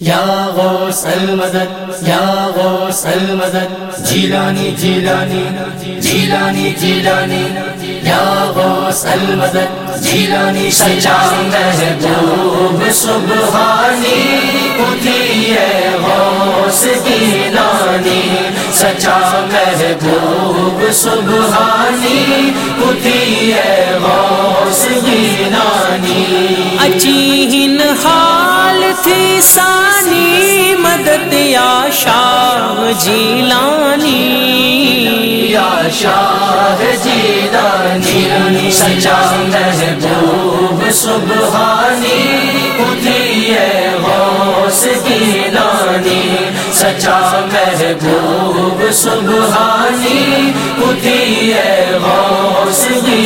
یا غوث المدد، یا غوث المدد، جیلانی جیلانی جیلانی جیلانی، یا غوث المدد، جیلانی سچا محبوب سبحانی کتی غوث گیلانی سچا محبوب سبحانی کتی غوث گیلانی اچھی ہن تھی سانی مدد یا شاہ جیلانی۔ یا شاہ جیلانی سچا محبوب سبحانی کتی غوث گیلانی سچا محبوب سبحانی کتی غوث گیلانی